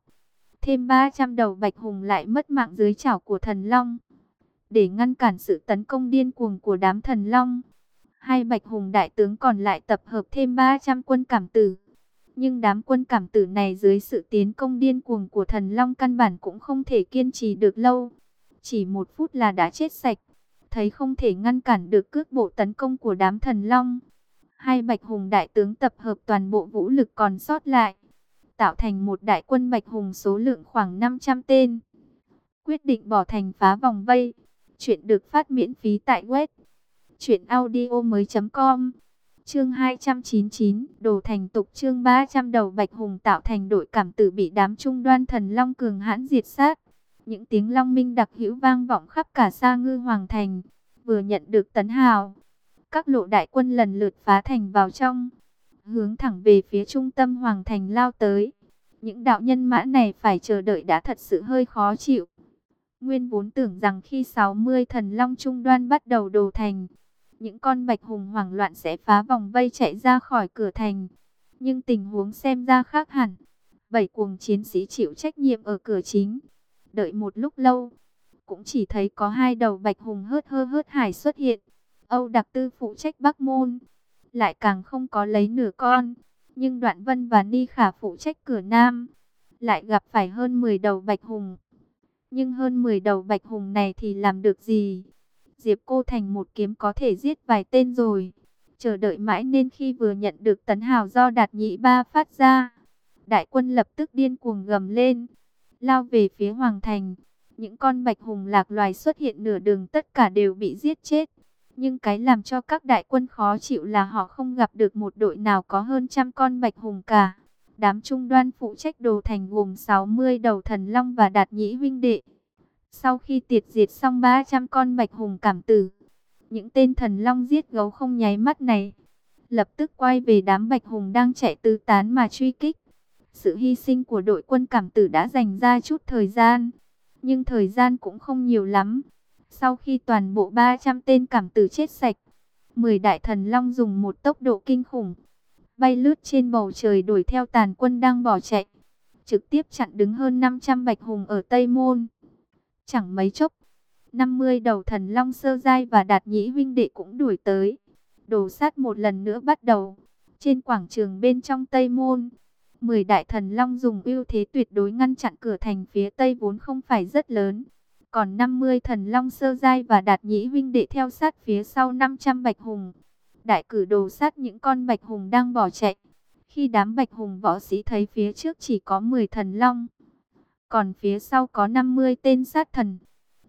S1: thêm 300 đầu bạch hùng lại mất mạng dưới chảo của thần long. Để ngăn cản sự tấn công điên cuồng của đám thần long, hai bạch hùng đại tướng còn lại tập hợp thêm 300 quân cảm tử. Nhưng đám quân cảm tử này dưới sự tiến công điên cuồng của thần long căn bản cũng không thể kiên trì được lâu. Chỉ một phút là đã chết sạch thấy không thể ngăn cản được cước bộ tấn công của đám thần long. Hai bạch hùng đại tướng tập hợp toàn bộ vũ lực còn sót lại, tạo thành một đại quân bạch hùng số lượng khoảng 500 tên. Quyết định bỏ thành phá vòng vây. Chuyện được phát miễn phí tại web mới com Chương 299, đồ thành tục chương 300 đầu bạch hùng tạo thành đội cảm tử bị đám trung đoan thần long cường hãn diệt sát. Những tiếng long minh đặc hữu vang vọng khắp cả xa ngư hoàng thành. Vừa nhận được tấn hào, các lộ đại quân lần lượt phá thành vào trong, hướng thẳng về phía trung tâm hoàng thành lao tới. Những đạo nhân mã này phải chờ đợi đã thật sự hơi khó chịu. Nguyên vốn tưởng rằng khi 60 thần long trung đoan bắt đầu đồ thành, những con bạch hùng hoảng loạn sẽ phá vòng vây chạy ra khỏi cửa thành. Nhưng tình huống xem ra khác hẳn. Bảy cuồng chiến sĩ chịu trách nhiệm ở cửa chính. Đợi một lúc lâu, cũng chỉ thấy có hai đầu bạch hùng hớt hơ hớt hải xuất hiện. Âu đặc tư phụ trách Bắc Môn, lại càng không có lấy nửa con. Nhưng Đoạn Vân và Ni Khả phụ trách cửa Nam, lại gặp phải hơn 10 đầu bạch hùng. Nhưng hơn 10 đầu bạch hùng này thì làm được gì? Diệp Cô Thành một kiếm có thể giết vài tên rồi. Chờ đợi mãi nên khi vừa nhận được tấn hào do đạt nhị ba phát ra, đại quân lập tức điên cuồng gầm lên, lao về phía hoàng thành. Những con bạch hùng lạc loài xuất hiện nửa đường tất cả đều bị giết chết. Nhưng cái làm cho các đại quân khó chịu là họ không gặp được một đội nào có hơn trăm con bạch hùng cả. Đám trung đoan phụ trách đồ thành gồm 60 đầu thần long và đạt nhĩ huynh đệ. Sau khi tiệt diệt xong 300 con bạch hùng cảm tử, những tên thần long giết gấu không nháy mắt này, lập tức quay về đám bạch hùng đang chạy tứ tán mà truy kích. Sự hy sinh của đội quân cảm tử đã dành ra chút thời gian, nhưng thời gian cũng không nhiều lắm. Sau khi toàn bộ 300 tên cảm tử chết sạch, 10 đại thần long dùng một tốc độ kinh khủng, bay lướt trên bầu trời đuổi theo tàn quân đang bỏ chạy, trực tiếp chặn đứng hơn 500 bạch hùng ở Tây Môn. Chẳng mấy chốc, 50 đầu thần long sơ giai và đạt nhĩ huynh đệ cũng đuổi tới. Đồ sát một lần nữa bắt đầu. Trên quảng trường bên trong Tây Môn, 10 đại thần long dùng ưu thế tuyệt đối ngăn chặn cửa thành phía Tây vốn không phải rất lớn. Còn 50 thần long sơ giai và đạt nhĩ huynh đệ theo sát phía sau 500 bạch hùng. Đại cử đồ sát những con bạch hùng đang bỏ chạy. Khi đám bạch hùng võ sĩ thấy phía trước chỉ có 10 thần long, còn phía sau có 50 tên sát thần.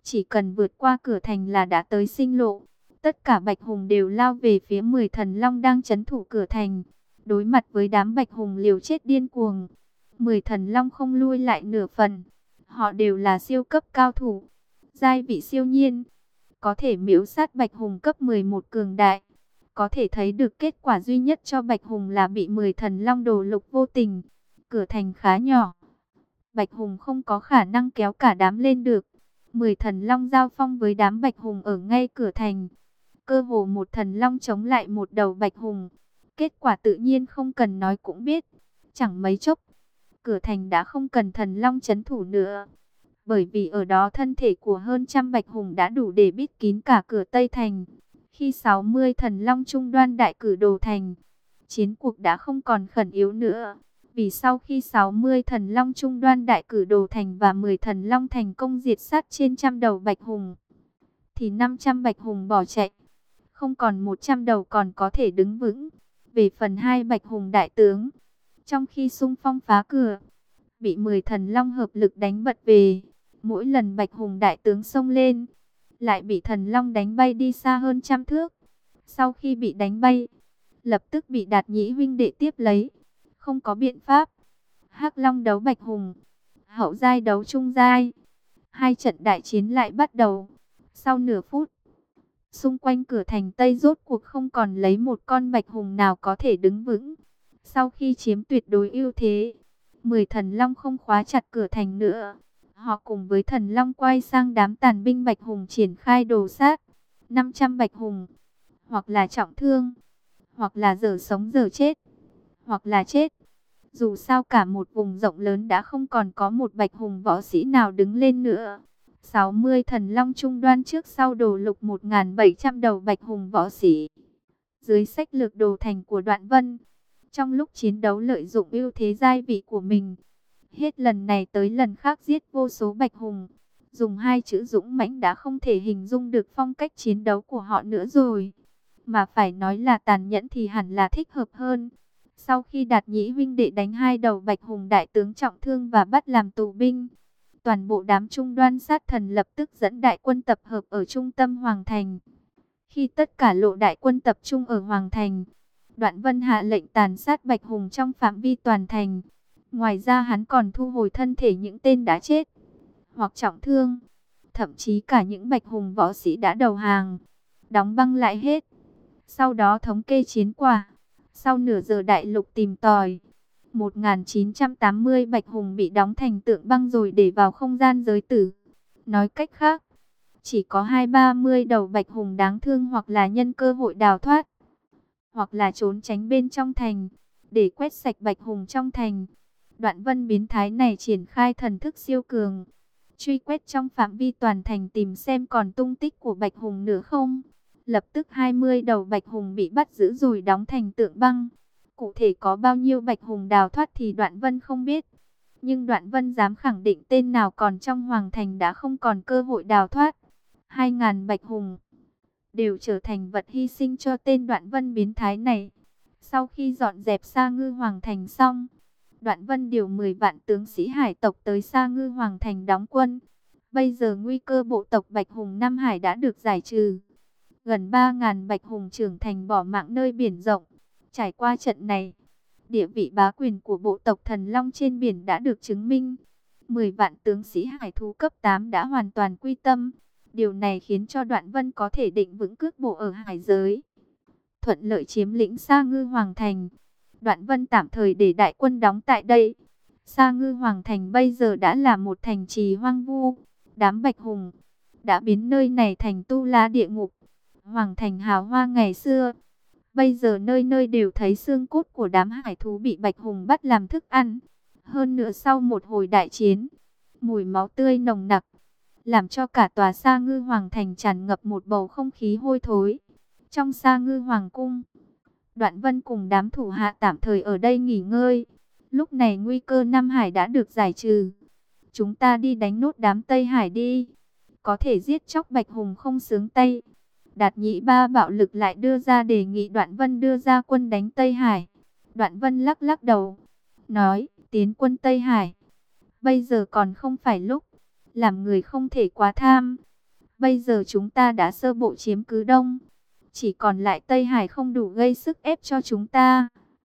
S1: Chỉ cần vượt qua cửa thành là đã tới sinh lộ. Tất cả bạch hùng đều lao về phía 10 thần long đang chấn thủ cửa thành. Đối mặt với đám bạch hùng liều chết điên cuồng. 10 thần long không lui lại nửa phần. Họ đều là siêu cấp cao thủ. Giai vị siêu nhiên. Có thể miễu sát bạch hùng cấp 11 cường đại. Có thể thấy được kết quả duy nhất cho bạch hùng là bị 10 thần long đồ lục vô tình. Cửa thành khá nhỏ. Bạch hùng không có khả năng kéo cả đám lên được. 10 thần long giao phong với đám bạch hùng ở ngay cửa thành. Cơ hồ một thần long chống lại một đầu bạch hùng. Kết quả tự nhiên không cần nói cũng biết. Chẳng mấy chốc, cửa thành đã không cần thần long chấn thủ nữa. Bởi vì ở đó thân thể của hơn trăm bạch hùng đã đủ để bít kín cả cửa Tây Thành. Khi 60 thần long trung đoan đại cử đồ thành, chiến cuộc đã không còn khẩn yếu nữa. Vì sau khi 60 thần long trung đoan đại cử đồ thành và 10 thần long thành công diệt sát trên trăm đầu bạch hùng, thì 500 bạch hùng bỏ chạy. Không còn 100 đầu còn có thể đứng vững. Về phần hai bạch hùng đại tướng, trong khi sung phong phá cửa, bị 10 thần long hợp lực đánh bật về. Mỗi lần bạch hùng đại tướng xông lên, lại bị thần long đánh bay đi xa hơn trăm thước. Sau khi bị đánh bay, lập tức bị đạt nhĩ huynh đệ tiếp lấy không có biện pháp. Hắc Long đấu Bạch Hùng, hậu giai đấu trung giai. Hai trận đại chiến lại bắt đầu. Sau nửa phút, xung quanh cửa thành Tây rốt cuộc không còn lấy một con Bạch Hùng nào có thể đứng vững. Sau khi chiếm tuyệt đối ưu thế, 10 thần long không khóa chặt cửa thành nữa. Họ cùng với thần long quay sang đám tàn binh Bạch Hùng triển khai đồ sát. 500 Bạch Hùng, hoặc là trọng thương, hoặc là giờ sống giờ chết hoặc là chết. Dù sao cả một vùng rộng lớn đã không còn có một bạch hùng võ sĩ nào đứng lên nữa. 60 thần long trung đoan trước sau đồ lục 1.700 đầu bạch hùng võ sĩ. Dưới sách lược đồ thành của đoạn vân, trong lúc chiến đấu lợi dụng ưu thế giai vị của mình, hết lần này tới lần khác giết vô số bạch hùng. Dùng hai chữ dũng mãnh đã không thể hình dung được phong cách chiến đấu của họ nữa rồi. Mà phải nói là tàn nhẫn thì hẳn là thích hợp hơn. Sau khi đạt nhĩ huynh đệ đánh hai đầu bạch hùng đại tướng trọng thương và bắt làm tù binh, toàn bộ đám trung đoan sát thần lập tức dẫn đại quân tập hợp ở trung tâm Hoàng Thành. Khi tất cả lộ đại quân tập trung ở Hoàng Thành, Đoạn Vân hạ lệnh tàn sát bạch hùng trong phạm vi toàn thành. Ngoài ra hắn còn thu hồi thân thể những tên đã chết hoặc trọng thương, thậm chí cả những bạch hùng võ sĩ đã đầu hàng, đóng băng lại hết. Sau đó thống kê chiến quả sau nửa giờ đại lục tìm tòi, 1980 Bạch Hùng bị đóng thành tượng băng rồi để vào không gian giới tử. Nói cách khác, chỉ có hai ba mươi đầu Bạch Hùng đáng thương hoặc là nhân cơ hội đào thoát, hoặc là trốn tránh bên trong thành, để quét sạch Bạch Hùng trong thành. Đoạn vân biến thái này triển khai thần thức siêu cường, truy quét trong phạm vi toàn thành tìm xem còn tung tích của Bạch Hùng nữa không. Lập tức 20 đầu bạch hùng bị bắt giữ rồi đóng thành tượng băng. Cụ thể có bao nhiêu bạch hùng đào thoát thì Đoạn Vân không biết. Nhưng Đoạn Vân dám khẳng định tên nào còn trong hoàng thành đã không còn cơ hội đào thoát. 2.000 bạch hùng đều trở thành vật hy sinh cho tên Đoạn Vân biến thái này. Sau khi dọn dẹp xa ngư hoàng thành xong, Đoạn Vân điều 10 vạn tướng sĩ hải tộc tới Sa Ngư Hoàng Thành đóng quân. Bây giờ nguy cơ bộ tộc Bạch Hùng Nam Hải đã được giải trừ. Gần 3.000 Bạch Hùng trưởng thành bỏ mạng nơi biển rộng. Trải qua trận này, địa vị bá quyền của bộ tộc Thần Long trên biển đã được chứng minh. 10 vạn tướng sĩ hải thú cấp 8 đã hoàn toàn quy tâm. Điều này khiến cho Đoạn Vân có thể định vững cước bộ ở hải giới. Thuận lợi chiếm lĩnh Sa Ngư Hoàng Thành. Đoạn Vân tạm thời để đại quân đóng tại đây. Sa Ngư Hoàng Thành bây giờ đã là một thành trì hoang vu. Đám bạch hùng đã biến nơi này thành tu la địa ngục. Hoàng Thành hào hoa ngày xưa. Bây giờ nơi nơi đều thấy xương cốt của đám hải thú bị bạch hùng bắt làm thức ăn. Hơn nữa sau một hồi đại chiến, mùi máu tươi nồng nặc, làm cho cả tòa sa ngư hoàng thành tràn ngập một bầu không khí hôi thối. Trong sa ngư hoàng cung, Đoạn Vân cùng đám thủ hạ tạm thời ở đây nghỉ ngơi. Lúc này nguy cơ Nam Hải đã được giải trừ. Chúng ta đi đánh nốt đám Tây Hải đi. Có thể giết chóc Bạch Hùng không sướng tay. Đạt nhị ba bạo lực lại đưa ra đề nghị Đoạn Vân đưa ra quân đánh Tây Hải. Đoạn Vân lắc lắc đầu. Nói, tiến quân Tây Hải. Bây giờ còn không phải lúc. Làm người không thể quá tham. Bây giờ chúng ta đã sơ bộ chiếm cứ đông. Chỉ còn lại Tây Hải không đủ gây sức ép cho chúng ta.